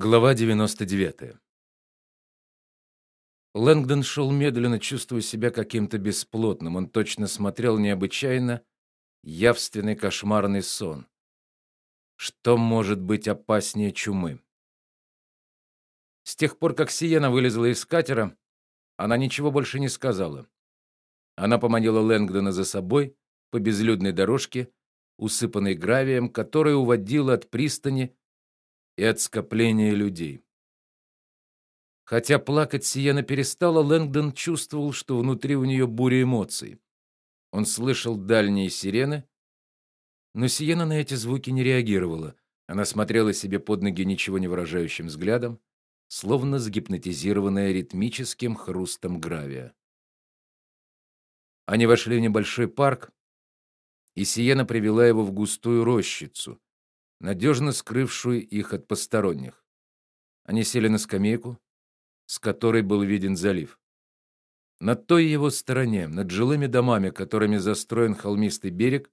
Глава 99. Лэнгдон шел медленно, чувствуя себя каким-то бесплотным. Он точно смотрел необычайно явственный кошмарный сон. Что может быть опаснее чумы? С тех пор, как Сиена вылезла из катера, она ничего больше не сказала. Она поманила Лэнгдона за собой по безлюдной дорожке, усыпанной гравием, которая уводила от пристани и от скопления людей. Хотя плакать Сиена перестала, Лэнгдон чувствовал, что внутри у нее буря эмоций. Он слышал дальние сирены, но Сиена на эти звуки не реагировала. Она смотрела себе под ноги ничего не выражающим взглядом, словно загипнотизированная ритмическим хрустом гравия. Они вошли в небольшой парк, и Сиена привела его в густую рощицу, надежно скрывшую их от посторонних. Они сели на скамейку, с которой был виден залив. На той его стороне, над жилыми домами, которыми застроен холмистый берег,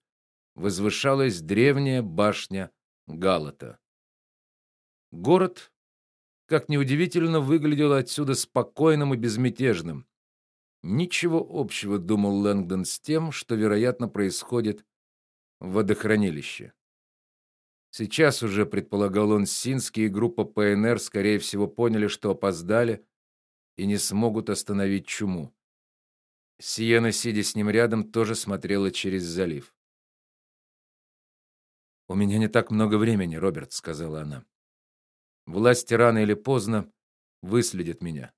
возвышалась древняя башня Галата. Город, как ни удивительно, выглядел отсюда спокойным и безмятежным. Ничего общего, думал Лэнгдон с тем, что вероятно происходит в водохранилище. Сейчас уже, предполагал он, Синский и группа ПНР скорее всего поняли, что опоздали и не смогут остановить чуму. Сиена, сидя с ним рядом, тоже смотрела через залив. У меня не так много времени, Роберт, сказала она. Власти рано или поздно выследят меня.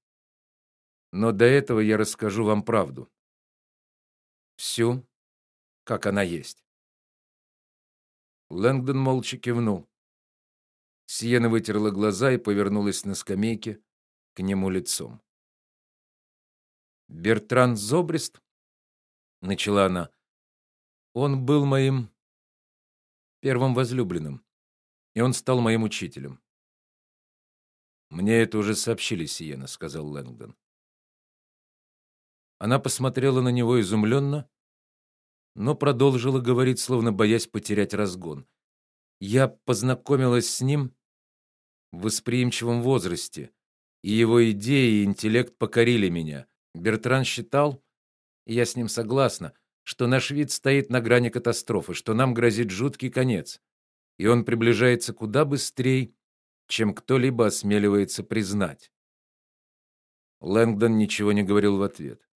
Но до этого я расскажу вам правду. Всю, как она есть. Лэнгдон молча кивнул. Сиена вытерла глаза и повернулась на скамейке к нему лицом. Бертран Зобрист, начала она. Он был моим первым возлюбленным, и он стал моим учителем. Мне это уже сообщили, Сиена, сказал Лэнгдон. Она посмотрела на него изумленно, но продолжила говорить, словно боясь потерять разгон. Я познакомилась с ним в восприимчивом возрасте, и его идеи и интеллект покорили меня. Бертран считал, и я с ним согласна, что наш вид стоит на грани катастрофы, что нам грозит жуткий конец, и он приближается куда быстрее, чем кто-либо осмеливается признать. Лэнгдон ничего не говорил в ответ.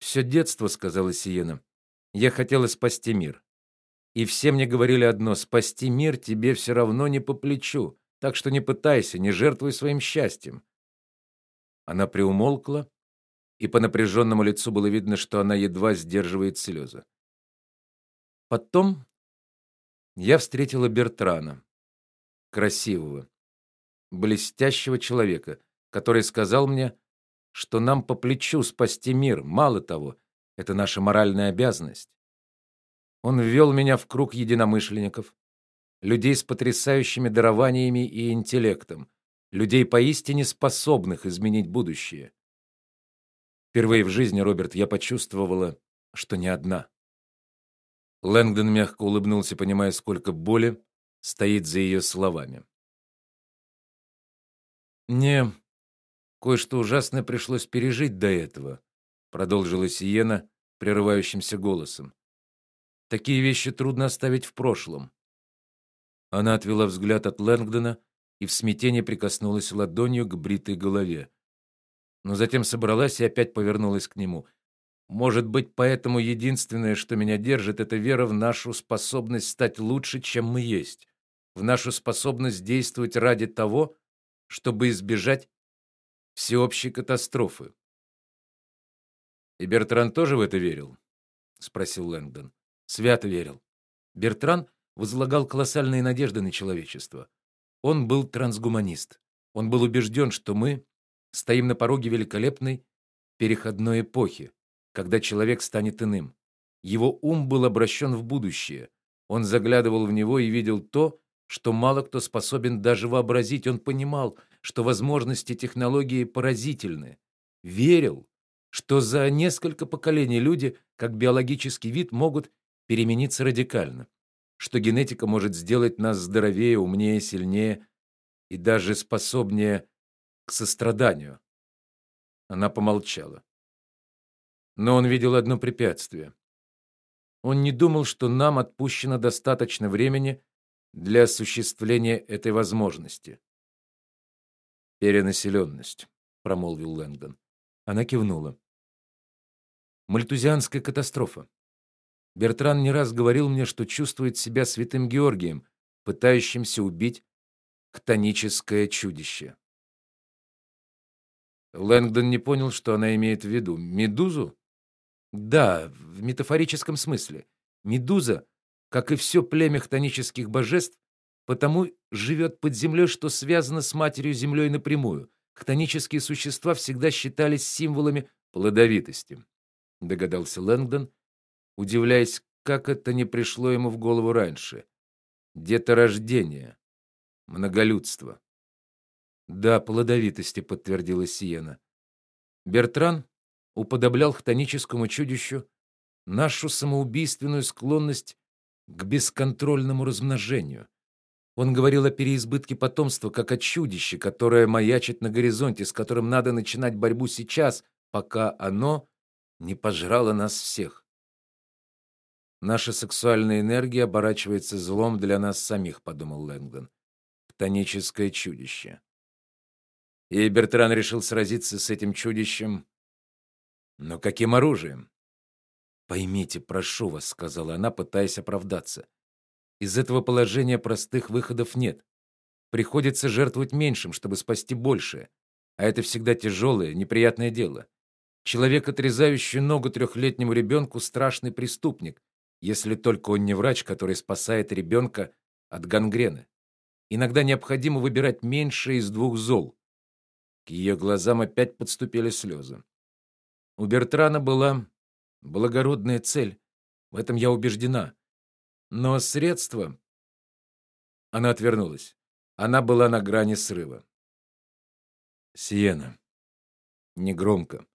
«Все детство, сказала Сиена. Я хотела спасти мир. И все мне говорили одно: спасти мир тебе все равно не по плечу, так что не пытайся, не жертвуй своим счастьем. Она приумолкла, и по напряженному лицу было видно, что она едва сдерживает слезы. Потом я встретила Бертрана, красивого, блестящего человека, который сказал мне, что нам по плечу спасти мир, мало того, это наша моральная обязанность. Он ввел меня в круг единомышленников, людей с потрясающими дарованиями и интеллектом, людей поистине способных изменить будущее. Впервые в жизни, Роберт, я почувствовала, что не одна. Лэнгдон мягко улыбнулся, понимая, сколько боли стоит за ее словами. Мне кое-что ужасное пришлось пережить до этого, продолжила Сиена прерывающимся голосом. Такие вещи трудно оставить в прошлом. Она отвела взгляд от Лэнгдона и в смятении прикоснулась ладонью к бритой голове. Но затем собралась и опять повернулась к нему. Может быть, поэтому единственное, что меня держит, это вера в нашу способность стать лучше, чем мы есть, в нашу способность действовать ради того, чтобы избежать всеобщей катастрофы. И Бертран тоже в это верил, спросил Лэнгдон. Свято верил. Бертран возлагал колоссальные надежды на человечество. Он был трансгуманист. Он был убежден, что мы стоим на пороге великолепной переходной эпохи, когда человек станет иным. Его ум был обращен в будущее. Он заглядывал в него и видел то, что мало кто способен даже вообразить. Он понимал, что возможности технологии поразительны. Верил, что за несколько поколений люди, как биологический вид, могут перемениться радикально, что генетика может сделать нас здоровее, умнее, сильнее, и даже способнее к состраданию. Она помолчала. Но он видел одно препятствие. Он не думал, что нам отпущено достаточно времени для осуществления этой возможности. Перенаселенность, промолвил Лэнгдон. Она кивнула. Мальтузианская катастрофа. Бертран не раз говорил мне, что чувствует себя святым Георгием, пытающимся убить хтоническое чудище. Лэнгдон не понял, что она имеет в виду. Медузу? Да, в метафорическом смысле. Медуза, как и все племя хтонических божеств, потому живет под землей, что связано с матерью землей напрямую. Хтонические существа всегда считались символами плодовитости, догадался Лэнгдон, удивляясь, как это не пришло ему в голову раньше. Деторождение, многолюдство. Да, плодовитости, подтвердила Сиена. Бертран уподоблял хтоническому чудищу нашу самоубийственную склонность к бесконтрольному размножению. Он говорил о переизбытке потомства как о чудище, которое маячит на горизонте, с которым надо начинать борьбу сейчас, пока оно не пожрало нас всех. Наша сексуальная энергия оборачивается злом для нас самих, подумал Лэнгдон. Хтоническое чудище. И Бертран решил сразиться с этим чудищем. Но каким оружием? Поймите, прошу вас, сказала она, пытаясь оправдаться. Из этого положения простых выходов нет. Приходится жертвовать меньшим, чтобы спасти большее, а это всегда тяжелое, неприятное дело. Человек, отрезающий ногу трехлетнему ребенку, страшный преступник, если только он не врач, который спасает ребенка от гангрены. Иногда необходимо выбирать меньшее из двух зол. К ее глазам опять подступили слезы. У Бертрана была благородная цель, в этом я убеждена. Но средства Она отвернулась. Она была на грани срыва. Сиена негромко,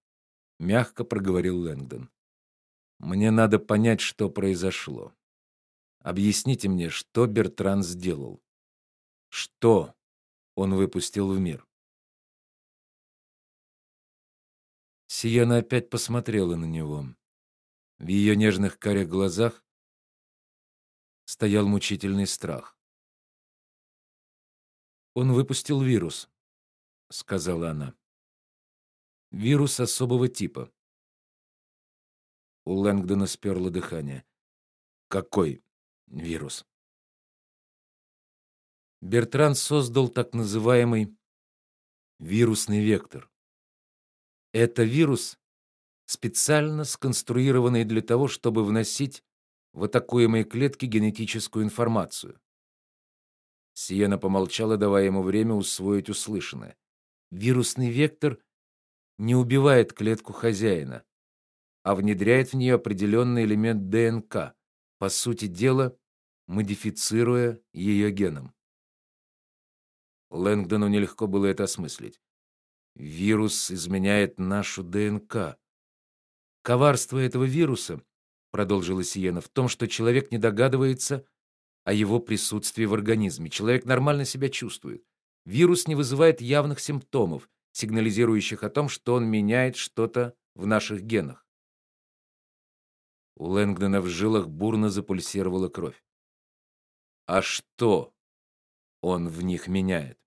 мягко проговорил Лэнгдон. Мне надо понять, что произошло. Объясните мне, что Бертран сделал? Что он выпустил в мир? Сиена опять посмотрела на него. В ее нежных карих глазах стоял мучительный страх. Он выпустил вирус, сказала она. Вирус особого типа. У Лэнгдона сперло дыхание. Какой вирус? Бертран создал так называемый вирусный вектор. Это вирус, специально сконструированный для того, чтобы вносить в атакуемые клетки генетическую информацию. Сиена помолчала, давая ему время усвоить услышанное. Вирусный вектор не убивает клетку хозяина, а внедряет в нее определенный элемент ДНК, по сути дела, модифицируя ее геном. Лэнгдону нелегко было это осмыслить. Вирус изменяет нашу ДНК. Коварство этого вируса, продолжила Сиена, в том, что человек не догадывается о его присутствии в организме. Человек нормально себя чувствует. Вирус не вызывает явных симптомов, сигнализирующих о том, что он меняет что-то в наших генах. У Лэнгдона в жилах бурно запульсировала кровь. А что он в них меняет?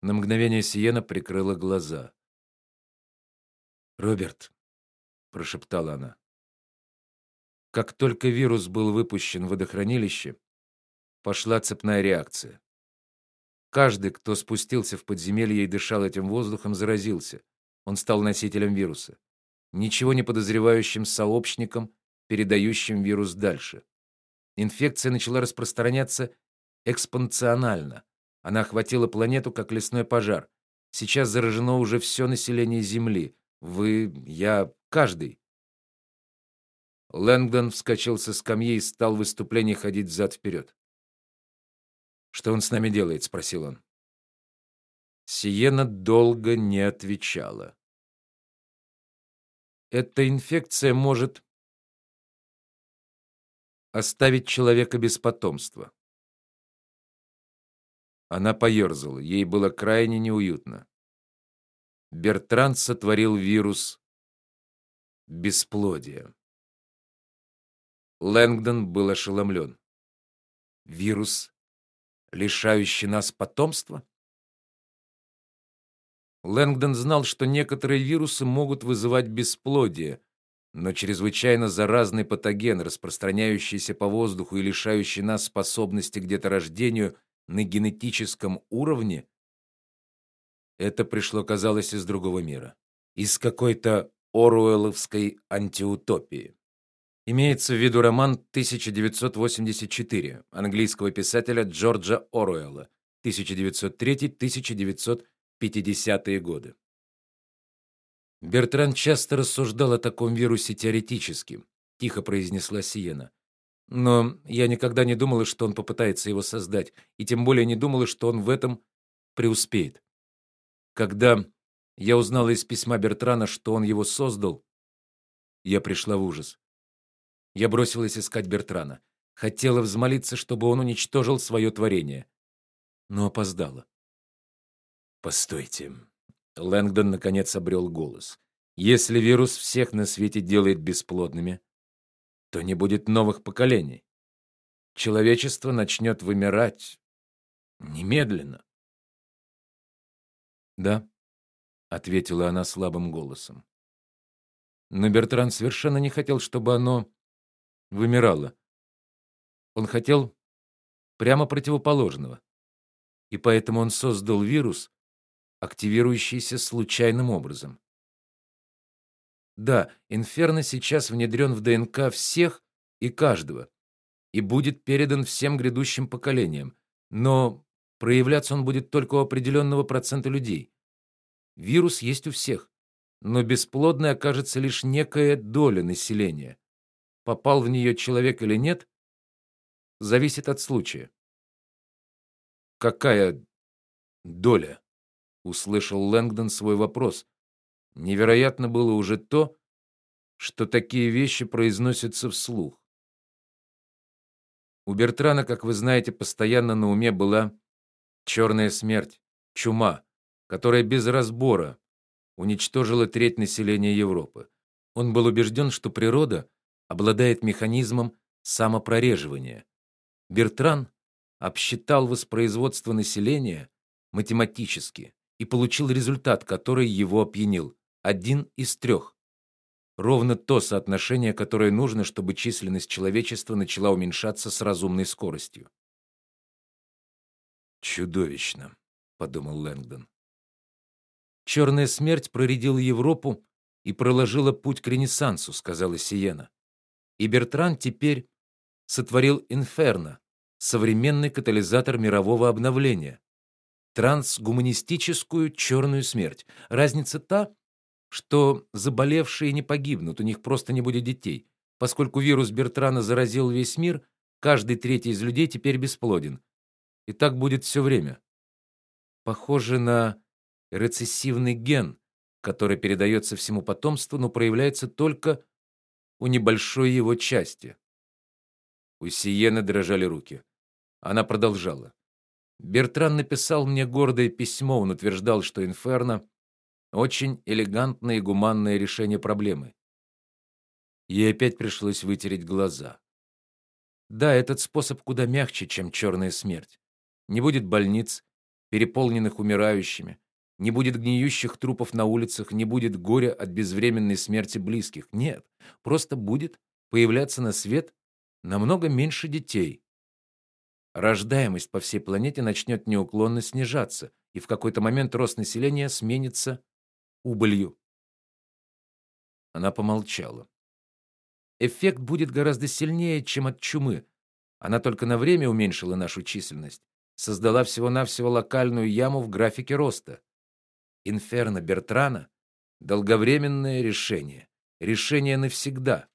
На мгновение Сиена прикрыла глаза. "Роберт", прошептала она. Как только вирус был выпущен в водохранилище, пошла цепная реакция. Каждый, кто спустился в подземелье и дышал этим воздухом, заразился. Он стал носителем вируса, ничего не подозревающим сообщником, передающим вирус дальше. Инфекция начала распространяться экспоненциально. Она охватила планету как лесной пожар. Сейчас заражено уже все население Земли. Вы, я, каждый. Лэнгдон вскочил со скамьи и стал в выступлении ходить взад вперед. Что он с нами делает, спросил он. Сиена долго не отвечала. Эта инфекция может оставить человека без потомства. Она поерзала, ей было крайне неуютно. Бертран сотворил вирус бесплодия. Лэнгдон был ошеломлен. Вирус, лишающий нас потомства? Лэнгдон знал, что некоторые вирусы могут вызывать бесплодие, но чрезвычайно заразный патоген, распространяющийся по воздуху и лишающий нас способности к деторождению на генетическом уровне, это пришло, казалось, из другого мира, из какой-то оруэлловской антиутопии. Имеется в виду роман 1984 английского писателя Джорджа Оруэлла 1903-1950-е годы. Бертран часто рассуждал о таком вирусе теоретически, тихо произнесла Сиена. Но я никогда не думала, что он попытается его создать, и тем более не думала, что он в этом преуспеет. Когда я узнала из письма Бертрана, что он его создал, я пришла в ужас. Я бросилась искать Бертрана, хотела взмолиться, чтобы он уничтожил свое творение, но опоздала. Постойте. Лэнгдон наконец обрел голос. Если вирус всех на свете делает бесплодными, то не будет новых поколений. Человечество начнет вымирать немедленно. Да, ответила она слабым голосом. Но Бертран совершенно не хотел, чтобы оно вымирало. Он хотел прямо противоположного. И поэтому он создал вирус, активирующийся случайным образом. Да, инферно сейчас внедрен в ДНК всех и каждого и будет передан всем грядущим поколениям, но проявляться он будет только у определенного процента людей. Вирус есть у всех, но бесплодной окажется лишь некая доля населения. Попал в нее человек или нет, зависит от случая. Какая доля? услышал Лэнгдон свой вопрос. Невероятно было уже то, что такие вещи произносятся вслух. У Бертрана, как вы знаете, постоянно на уме была черная смерть, чума, которая без разбора уничтожила треть населения Европы. Он был убежден, что природа обладает механизмом самопрореживания. Бертран обсчитал воспроизводство населения математически и получил результат, который его опьянил один из трех. Ровно то соотношение, которое нужно, чтобы численность человечества начала уменьшаться с разумной скоростью. Чудовищно, подумал Лэнгдон. Черная смерть проредила Европу и проложила путь к ренессансу, сказала Сиена. И Бертран теперь сотворил инферно, современный катализатор мирового обновления, трансгуманистическую черную смерть. Разница та, что заболевшие не погибнут, у них просто не будет детей. Поскольку вирус Бертрана заразил весь мир, каждый третий из людей теперь бесплоден. И так будет все время. Похоже на рецессивный ген, который передается всему потомству, но проявляется только у небольшой его части. У Сиены дрожали руки. Она продолжала. Бертран написал мне гордое письмо, он утверждал, что Инферно очень элегантное и гуманное решение проблемы. Ей опять пришлось вытереть глаза. Да, этот способ куда мягче, чем черная смерть. Не будет больниц, переполненных умирающими, не будет гниющих трупов на улицах, не будет горя от безвременной смерти близких. Нет, просто будет появляться на свет намного меньше детей. Рождаемость по всей планете начнет неуклонно снижаться, и в какой-то момент рост населения сменится убылью. Она помолчала. Эффект будет гораздо сильнее, чем от чумы. Она только на время уменьшила нашу численность, создала всего-навсего локальную яму в графике роста. Инферно Бертрана долговременное решение, решение навсегда,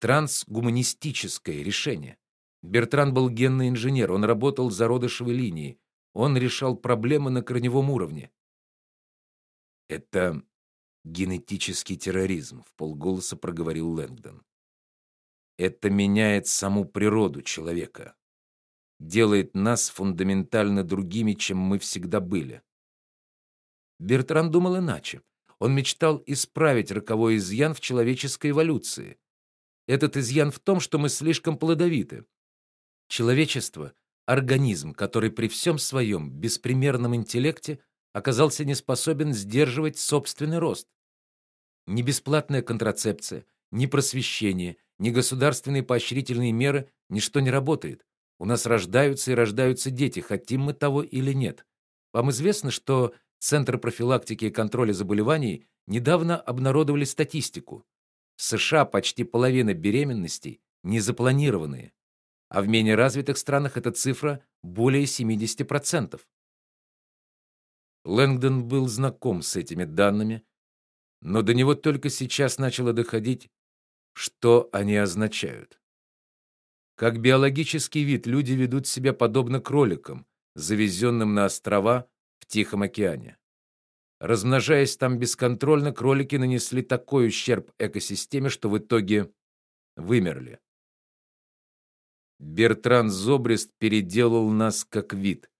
трансгуманистическое решение. Бертран был генный инженер, он работал зародышевой линией, он решал проблемы на корневом уровне. Это генетический терроризм, в полголоса проговорил Лэнгдон. Это меняет саму природу человека. делает нас фундаментально другими, чем мы всегда были. Бертран думал иначе. Он мечтал исправить роковой изъян в человеческой эволюции. Этот изъян в том, что мы слишком плодовиты. Человечество организм, который при всем своем беспримерном интеллекте оказался не способен сдерживать собственный рост. Ни бесплатная контрацепция, ни просвещение, ни государственные поощрительные меры ничто не работает. У нас рождаются и рождаются дети, хотим мы того или нет. Вам известно, что Центр профилактики и контроля заболеваний недавно обнародовали статистику. В США почти половина беременностей незапланированные а в менее развитых странах эта цифра более 70%. Лэнгдон был знаком с этими данными, но до него только сейчас начало доходить, что они означают. Как биологический вид люди ведут себя подобно кроликам, завезенным на острова Тихом океане. Размножаясь там бесконтрольно, кролики нанесли такой ущерб экосистеме, что в итоге вымерли. Бертран Зобрист переделал нас как вид.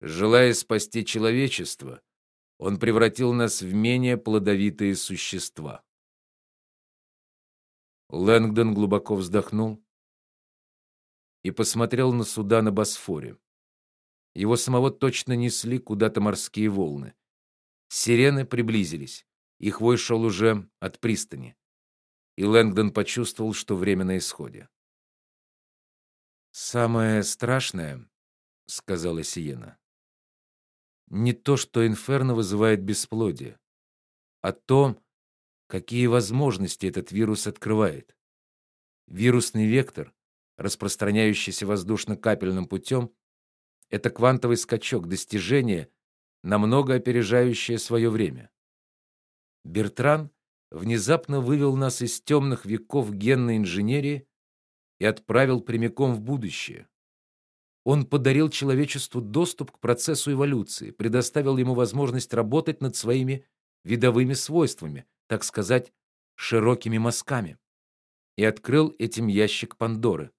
Желая спасти человечество, он превратил нас в менее плодовитые существа. Лэнгдон глубоко вздохнул и посмотрел на суда на Босфоре. Его самого точно несли куда-то морские волны. Сирены приблизились. Их вой шел уже от пристани. И Лэнгдон почувствовал, что время на исходе. Самое страшное, сказала Сиена. Не то, что инферно вызывает бесплодие, а то, какие возможности этот вирус открывает. Вирусный вектор, распространяющийся воздушно-капельным путем, это квантовый скачок, достижение, намного опережающее свое время. Бертран внезапно вывел нас из темных веков генной инженерии и отправил прямиком в будущее. Он подарил человечеству доступ к процессу эволюции, предоставил ему возможность работать над своими видовыми свойствами, так сказать, широкими мазками, и открыл этим ящик Пандоры.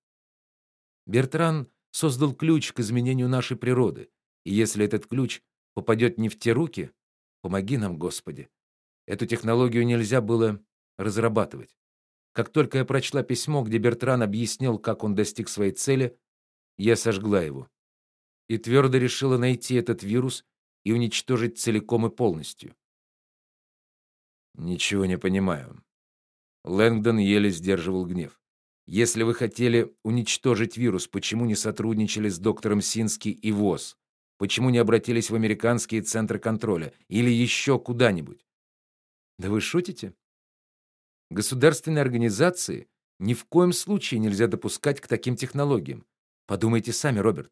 Бертран создал ключ к изменению нашей природы, и если этот ключ попадет не в те руки, помоги нам, Господи. Эту технологию нельзя было разрабатывать. Как только я прочла письмо, где Бертран объяснил, как он достиг своей цели, я сожгла его и твердо решила найти этот вирус и уничтожить целиком и полностью. Ничего не понимаю. Лэнгдон еле сдерживал гнев. Если вы хотели уничтожить вирус, почему не сотрудничали с доктором Сински и ВОЗ? Почему не обратились в американские центры контроля или еще куда-нибудь? Да вы шутите? Государственные организации ни в коем случае нельзя допускать к таким технологиям. Подумайте сами, Роберт.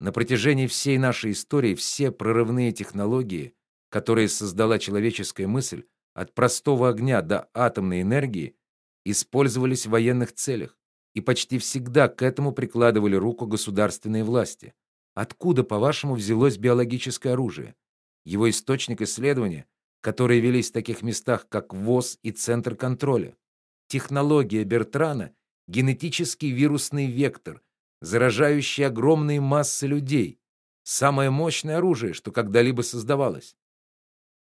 На протяжении всей нашей истории все прорывные технологии, которые создала человеческая мысль, от простого огня до атомной энергии, использовались в военных целях, и почти всегда к этому прикладывали руку государственные власти. Откуда, по-вашему, взялось биологическое оружие? Его источник исследования которые велись в таких местах, как ВОЗ и Центр контроля. Технология Бертрана генетический вирусный вектор, заражающий огромные массы людей. Самое мощное оружие, что когда-либо создавалось.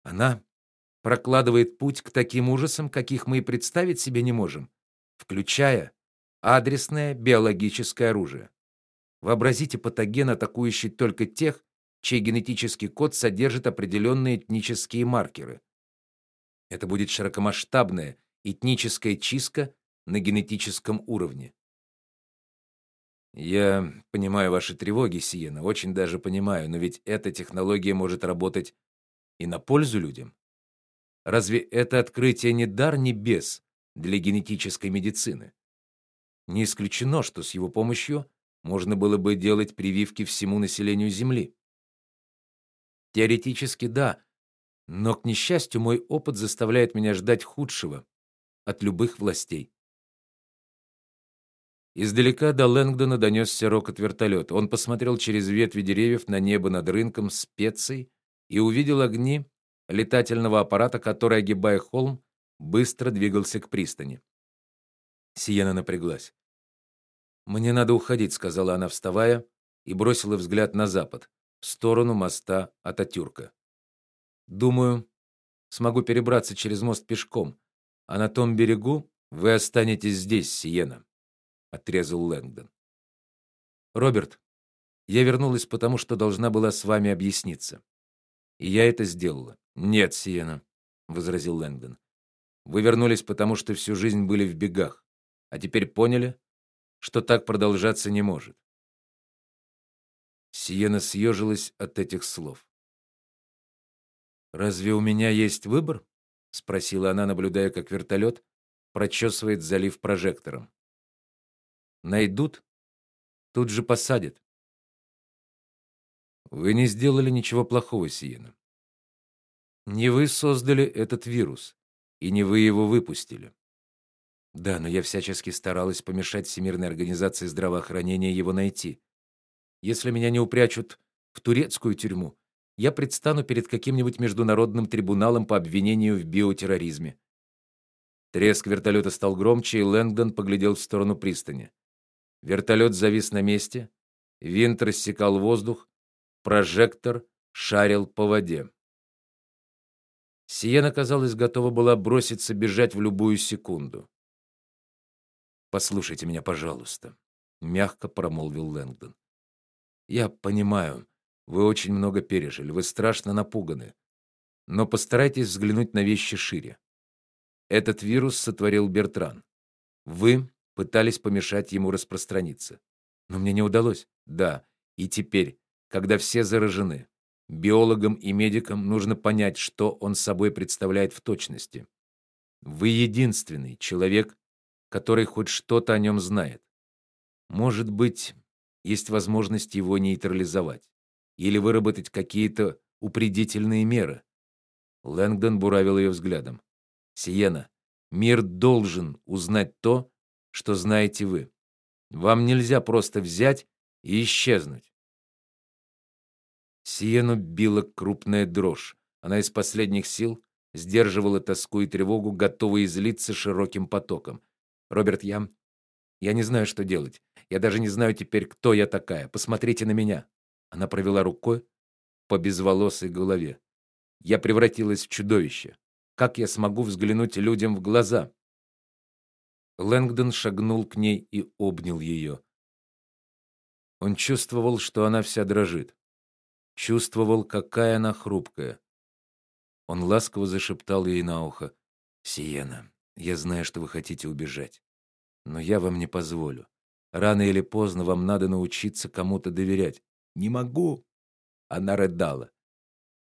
Она прокладывает путь к таким ужасам, каких мы и представить себе не можем, включая адресное биологическое оружие. Вообразите патоген, атакующий только тех, чей генетический код содержит определенные этнические маркеры. Это будет широкомасштабная этническая чистка на генетическом уровне. Я понимаю ваши тревоги, Сиена, очень даже понимаю, но ведь эта технология может работать и на пользу людям. Разве это открытие не дар небес для генетической медицины? Не исключено, что с его помощью можно было бы делать прививки всему населению Земли. Теоретически да, но к несчастью мой опыт заставляет меня ждать худшего от любых властей. Издалека до Лэнгдона донесся рокот вертолета. Он посмотрел через ветви деревьев на небо над рынком специй и увидел огни летательного аппарата, который, огибая холм, быстро двигался к пристани. Сиена напряглась. "Мне надо уходить", сказала она, вставая и бросила взгляд на запад, в сторону моста Ататюрка. Думаю, смогу перебраться через мост пешком, а на том берегу вы останетесь здесь, Сиена, отрезал Лэнгдон. Роберт, я вернулась потому, что должна была с вами объясниться. И я это сделала. Нет, Сиена, возразил Лэнгдон. Вы вернулись потому, что всю жизнь были в бегах, а теперь поняли, что так продолжаться не может. Сиена съежилась от этих слов. Разве у меня есть выбор? спросила она, наблюдая, как вертолет прочесывает залив прожектором. Найдут, тут же посадят. Вы не сделали ничего плохого, Сиена. Не вы создали этот вирус, и не вы его выпустили. Да, но я всячески старалась помешать Всемирной организации здравоохранения его найти. Если меня не упрячут в турецкую тюрьму, я предстану перед каким-нибудь международным трибуналом по обвинению в биотерроризме. Треск вертолета стал громче, и Лэнгдон поглядел в сторону пристани. Вертолет завис на месте, винт рассекал воздух, прожектор шарил по воде. Сиена, казалось, готова была броситься бежать в любую секунду. Послушайте меня, пожалуйста, мягко промолвил Лэнгдон. Я понимаю, вы очень много пережили, вы страшно напуганы. Но постарайтесь взглянуть на вещи шире. Этот вирус сотворил Бертран. Вы пытались помешать ему распространиться. Но мне не удалось. Да, и теперь, когда все заражены, биологам и медикам нужно понять, что он собой представляет в точности. Вы единственный человек, который хоть что-то о нем знает. Может быть, есть возможность его нейтрализовать или выработать какие-то упредительные меры. Лэнгдон буравил ее взглядом. Сиена, мир должен узнать то, что знаете вы. Вам нельзя просто взять и исчезнуть. Сиену била крупная дрожь. Она из последних сил сдерживала тоску и тревогу, готовая излиться широким потоком. Роберт, я я не знаю, что делать. Я даже не знаю теперь, кто я такая. Посмотрите на меня. Она провела рукой по безволосой голове. Я превратилась в чудовище. Как я смогу взглянуть людям в глаза? Лэнгдон шагнул к ней и обнял ее. Он чувствовал, что она вся дрожит. Чувствовал, какая она хрупкая. Он ласково зашептал ей на ухо: "Сиена, я знаю, что вы хотите убежать, но я вам не позволю. Рано или поздно вам надо научиться кому-то доверять. Не могу, она рыдала.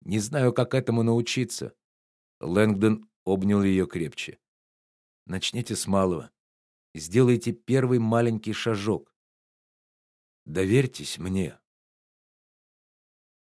Не знаю, как этому научиться. Лэнгдон обнял ее крепче. Начните с малого. Сделайте первый маленький шажок. Доверьтесь мне.